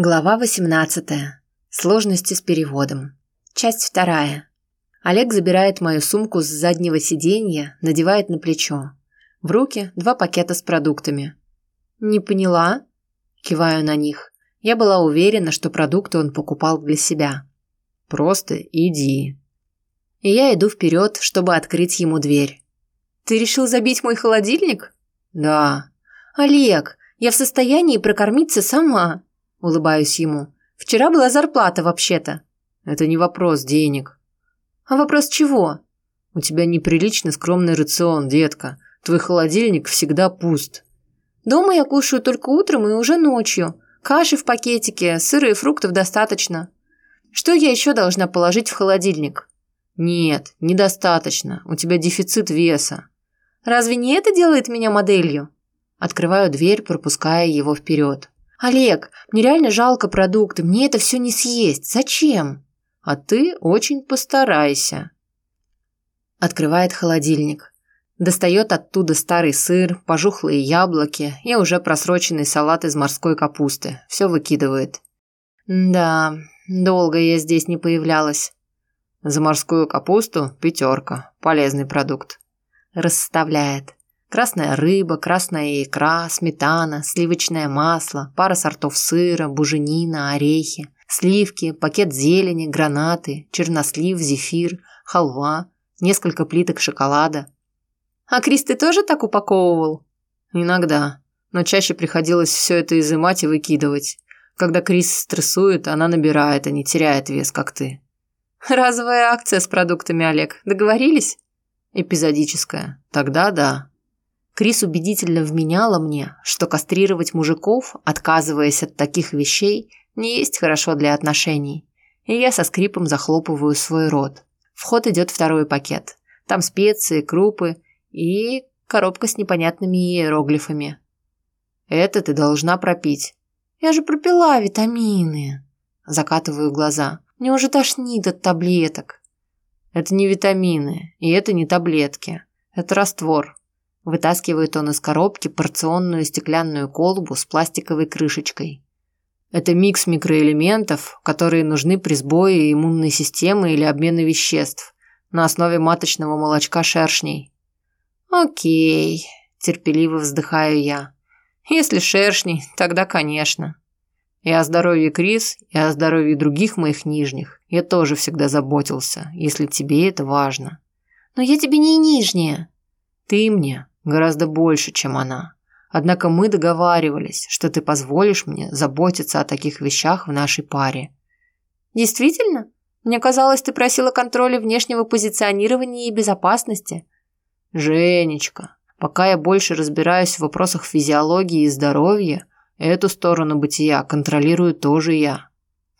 Глава 18. Сложности с переводом. Часть вторая. Олег забирает мою сумку с заднего сиденья, надевает на плечо. В руки два пакета с продуктами. «Не поняла?» Киваю на них. Я была уверена, что продукты он покупал для себя. «Просто иди». И я иду вперед, чтобы открыть ему дверь. «Ты решил забить мой холодильник?» «Да». «Олег, я в состоянии прокормиться сама», Улыбаюсь ему. Вчера была зарплата вообще-то. Это не вопрос денег. А вопрос чего? У тебя неприлично скромный рацион, детка. Твой холодильник всегда пуст. Дома я кушаю только утром и уже ночью. Каши в пакетике, сыра и фруктов достаточно. Что я еще должна положить в холодильник? Нет, недостаточно. У тебя дефицит веса. Разве не это делает меня моделью? Открываю дверь, пропуская его вперед. «Олег, мне реально жалко продукты, мне это все не съесть. Зачем?» «А ты очень постарайся». Открывает холодильник. Достает оттуда старый сыр, пожухлые яблоки и уже просроченный салат из морской капусты. Все выкидывает. Да, долго я здесь не появлялась. За морскую капусту пятерка. Полезный продукт. Расставляет. Красная рыба, красная икра, сметана, сливочное масло, пара сортов сыра, буженина, орехи, сливки, пакет зелени, гранаты, чернослив, зефир, халва, несколько плиток шоколада. А Крис ты тоже так упаковывал? Иногда, но чаще приходилось все это изымать и выкидывать. Когда Крис стрессует, она набирает, а не теряет вес, как ты. Разовая акция с продуктами, Олег. Договорились? Эпизодическая. Тогда да. Крис убедительно вменяла мне, что кастрировать мужиков, отказываясь от таких вещей, не есть хорошо для отношений. И я со скрипом захлопываю свой рот. В ход идет второй пакет. Там специи, крупы и коробка с непонятными иероглифами. Это ты должна пропить. Я же пропила витамины. Закатываю глаза. Мне уже тошнит от таблеток. Это не витамины, и это не таблетки. Это раствор. Вытаскивает он из коробки порционную стеклянную колбу с пластиковой крышечкой. Это микс микроэлементов, которые нужны при сбое иммунной системы или обмене веществ на основе маточного молочка шершней. Окей, терпеливо вздыхаю я. Если шершни, тогда конечно. И о здоровье Крис, и о здоровье других моих нижних я тоже всегда заботился, если тебе это важно. Но я тебе не нижняя. Ты мне Гораздо больше, чем она. Однако мы договаривались, что ты позволишь мне заботиться о таких вещах в нашей паре. Действительно? Мне казалось, ты просила контроля внешнего позиционирования и безопасности. Женечка, пока я больше разбираюсь в вопросах физиологии и здоровья, эту сторону бытия контролирую тоже я.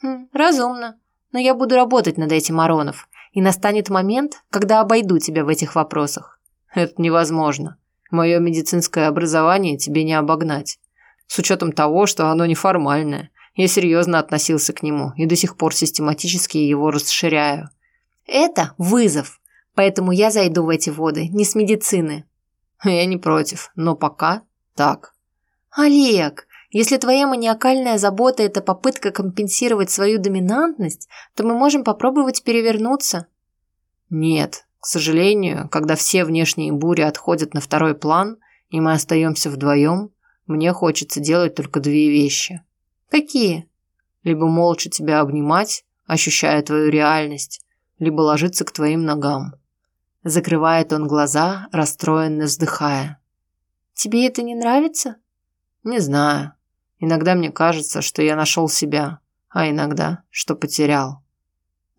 Хм, разумно. Но я буду работать над этим, Аронов, и настанет момент, когда обойду тебя в этих вопросах. Это невозможно. Мое медицинское образование тебе не обогнать. С учетом того, что оно неформальное. Я серьезно относился к нему и до сих пор систематически его расширяю. Это вызов. Поэтому я зайду в эти воды, не с медицины. Я не против, но пока так. Олег, если твоя маниакальная забота – это попытка компенсировать свою доминантность, то мы можем попробовать перевернуться. Нет, к сожалению, когда все внешние бури отходят на второй план, и мы остаемся вдвоем, мне хочется делать только две вещи. Какие? Либо молча тебя обнимать, ощущая твою реальность, либо ложиться к твоим ногам. Закрывает он глаза, расстроенно вздыхая. Тебе это не нравится? Не знаю. Иногда мне кажется, что я нашел себя, а иногда, что потерял.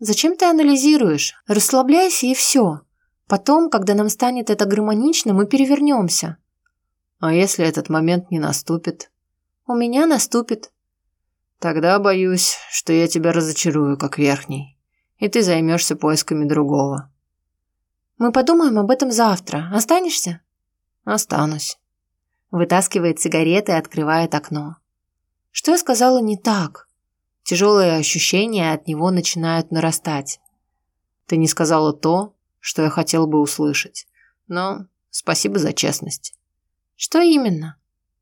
Зачем ты анализируешь? Расслабляйся и все. Потом, когда нам станет это гармонично, мы перевернемся. А если этот момент не наступит? У меня наступит. Тогда боюсь, что я тебя разочарую, как верхний. И ты займешься поисками другого. Мы подумаем об этом завтра. Останешься? Останусь. Вытаскивает сигареты и открывает окно. Что я сказала не так? Тяжелые ощущения от него начинают нарастать. Ты не сказала то, что я хотел бы услышать. Но спасибо за честность. Что именно?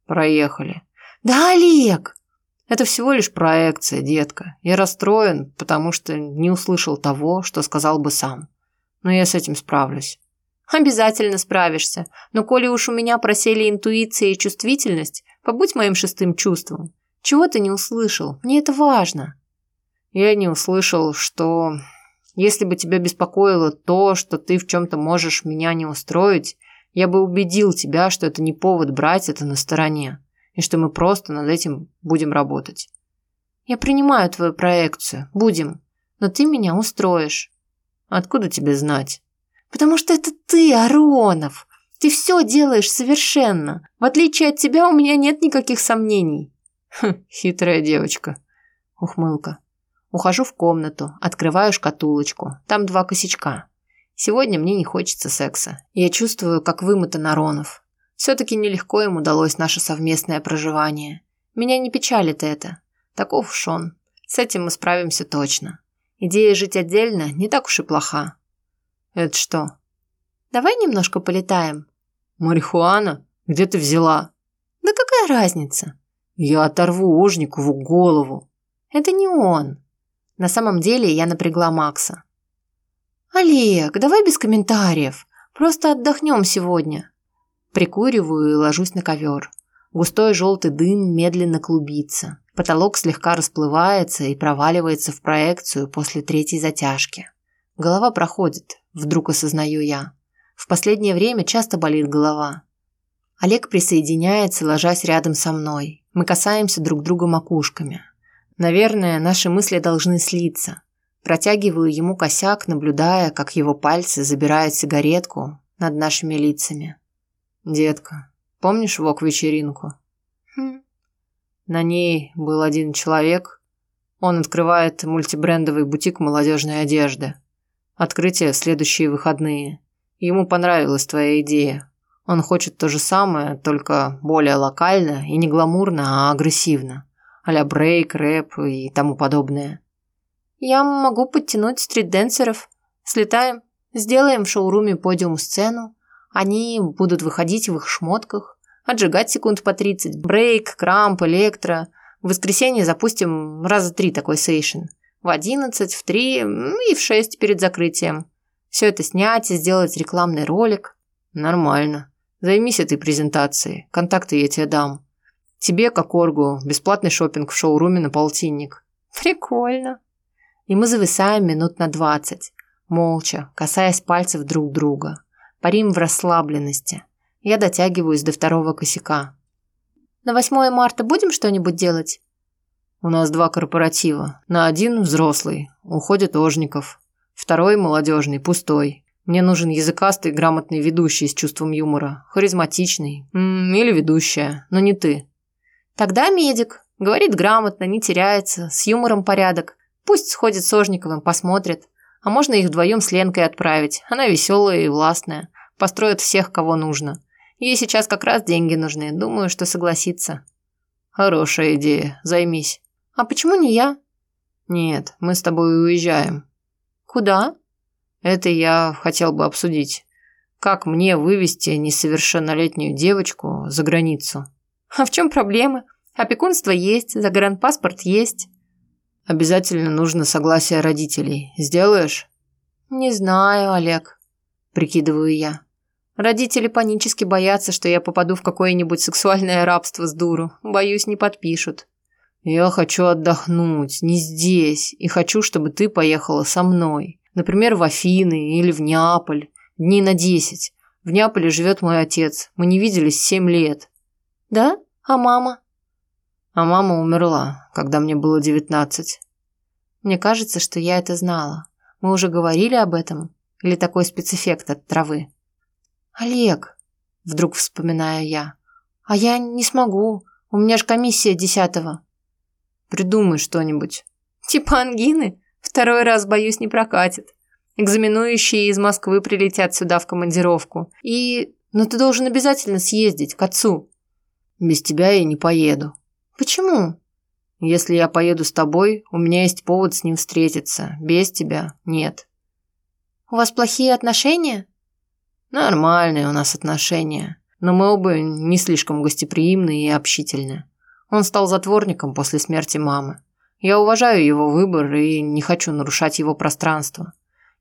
Проехали. Да, Олег! Это всего лишь проекция, детка. Я расстроен, потому что не услышал того, что сказал бы сам. Но я с этим справлюсь. Обязательно справишься. Но коли уж у меня просели интуиция и чувствительность, побудь моим шестым чувством. Чего ты не услышал? Мне это важно. Я не услышал, что... Если бы тебя беспокоило то, что ты в чем-то можешь меня не устроить, я бы убедил тебя, что это не повод брать это на стороне, и что мы просто над этим будем работать. Я принимаю твою проекцию. Будем. Но ты меня устроишь. Откуда тебе знать? Потому что это ты, Аронов. Ты все делаешь совершенно. В отличие от тебя у меня нет никаких сомнений. Хм, хитрая девочка. Ухмылка. Ухожу в комнату, открываю шкатулочку. Там два косячка. Сегодня мне не хочется секса. Я чувствую, как вымотан Аронов. Все-таки нелегко им удалось наше совместное проживание. Меня не печалит это. Таков уж он. С этим мы справимся точно. Идея жить отдельно не так уж и плоха. Это что? Давай немножко полетаем. Марихуана? Где ты взяла? Да какая разница? Я оторву Ожникову голову. Это не он. На самом деле я напрягла Макса. «Олег, давай без комментариев. Просто отдохнем сегодня». Прикуриваю и ложусь на ковер. Густой желтый дым медленно клубится. Потолок слегка расплывается и проваливается в проекцию после третьей затяжки. Голова проходит, вдруг осознаю я. В последнее время часто болит голова. Олег присоединяется, ложась рядом со мной. Мы касаемся друг друга макушками. Наверное, наши мысли должны слиться. Протягиваю ему косяк, наблюдая, как его пальцы забирают сигаретку над нашими лицами. «Детка, помнишь вок-вечеринку?» хм. На ней был один человек. Он открывает мультибрендовый бутик молодежной одежды. Открытие в следующие выходные. Ему понравилась твоя идея. Он хочет то же самое, только более локально и не гламурно, а агрессивно а брейк, рэп и тому подобное. Я могу подтянуть стрит-денсеров. Слетаем, сделаем в шоуруме подиум-сцену. Они будут выходить в их шмотках, отжигать секунд по 30. Брейк, крамп, электро. В воскресенье запустим раза три такой сейшн. В 11, в 3 и в 6 перед закрытием. Все это снять и сделать рекламный ролик. Нормально. Займись этой презентацией. Контакты я тебе дам. Тебе, как оргу, бесплатный шопинг в шоуруме на полтинник. Прикольно. И мы зависаем минут на двадцать, молча, касаясь пальцев друг друга. Парим в расслабленности. Я дотягиваюсь до второго косяка. На 8 марта будем что-нибудь делать? У нас два корпоратива. На один взрослый, уходит Ожников. Второй молодежный, пустой. Мне нужен языкастый, грамотный ведущий с чувством юмора. Харизматичный. М -м, или ведущая, но не ты. Тогда медик. Говорит грамотно, не теряется, с юмором порядок. Пусть сходит с Ожниковым, посмотрит. А можно их вдвоем с Ленкой отправить. Она веселая и властная. Построит всех, кого нужно. Ей сейчас как раз деньги нужны. Думаю, что согласится. Хорошая идея. Займись. А почему не я? Нет, мы с тобой уезжаем. Куда? Это я хотел бы обсудить. Как мне вывести несовершеннолетнюю девочку за границу? А в чем проблема? Опекунство есть, загранпаспорт есть. Обязательно нужно согласие родителей. Сделаешь? Не знаю, Олег. Прикидываю я. Родители панически боятся, что я попаду в какое-нибудь сексуальное рабство с дуру. Боюсь, не подпишут. Я хочу отдохнуть, не здесь, и хочу, чтобы ты поехала со мной. Например, в Афины или в Неаполь. Дней на десять. В Неаполе живет мой отец. Мы не виделись семь лет. Да? А мама? А мама умерла, когда мне было девятнадцать. Мне кажется, что я это знала. Мы уже говорили об этом? Или такой спецэффект от травы? Олег, вдруг вспоминаю я. А я не смогу. У меня же комиссия десятого. Придумай что-нибудь. Типа ангины? Второй раз, боюсь, не прокатит. Экзаменующие из Москвы прилетят сюда в командировку. И... Но ты должен обязательно съездить к отцу. Без тебя я не поеду. Почему? Если я поеду с тобой, у меня есть повод с ним встретиться. Без тебя нет. У вас плохие отношения? Нормальные у нас отношения. Но мы оба не слишком гостеприимные и общительные. Он стал затворником после смерти мамы. Я уважаю его выбор и не хочу нарушать его пространство.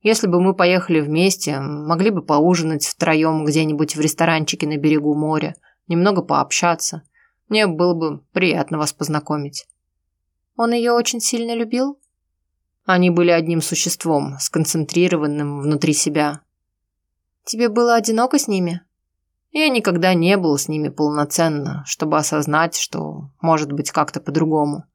Если бы мы поехали вместе, могли бы поужинать втроем где-нибудь в ресторанчике на берегу моря, немного пообщаться. Мне было бы приятно вас познакомить. Он ее очень сильно любил? Они были одним существом, сконцентрированным внутри себя. Тебе было одиноко с ними? Я никогда не был с ними полноценно, чтобы осознать, что может быть как-то по-другому.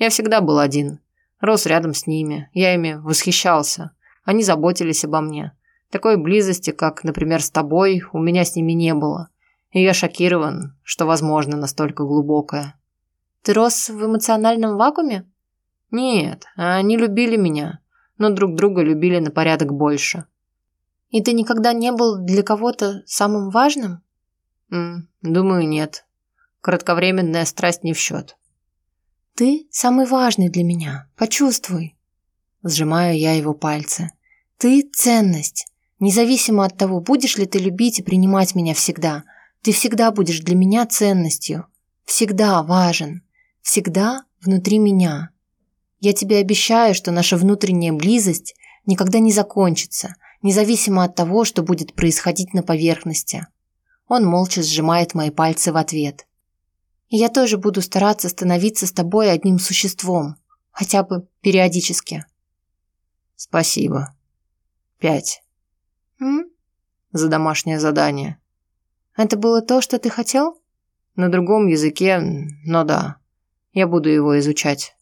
Я всегда был один. Рос рядом с ними. Я ими восхищался. Они заботились обо мне. Такой близости, как, например, с тобой, у меня с ними не было. И я шокирован, что возможно настолько глубокое. Ты рос в эмоциональном вакууме? Нет, они любили меня, но друг друга любили на порядок больше. И ты никогда не был для кого-то самым важным? М, думаю, нет. Кратковременная страсть не в счет. Ты самый важный для меня. Почувствуй. Сжимаю я его пальцы. Ты – ценность. Независимо от того, будешь ли ты любить и принимать меня всегда, ты всегда будешь для меня ценностью. Всегда важен. Всегда внутри меня. Я тебе обещаю, что наша внутренняя близость никогда не закончится, независимо от того, что будет происходить на поверхности. Он молча сжимает мои пальцы в ответ. И я тоже буду стараться становиться с тобой одним существом, хотя бы периодически. Спасибо. Пять. М? За домашнее задание. Это было то, что ты хотел? На другом языке, но да. Я буду его изучать.